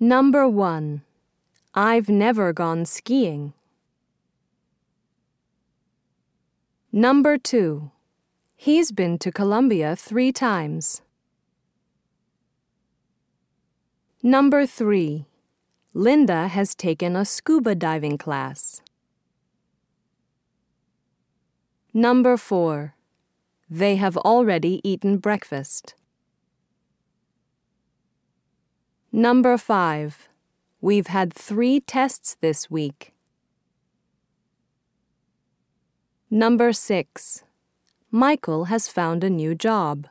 Number 1. I've never gone skiing. Number 2. He's been to Colombia three times. Number 3. Linda has taken a scuba diving class. Number 4. They have already eaten breakfast. Number 5. We've had three tests this week. Number 6. Michael has found a new job.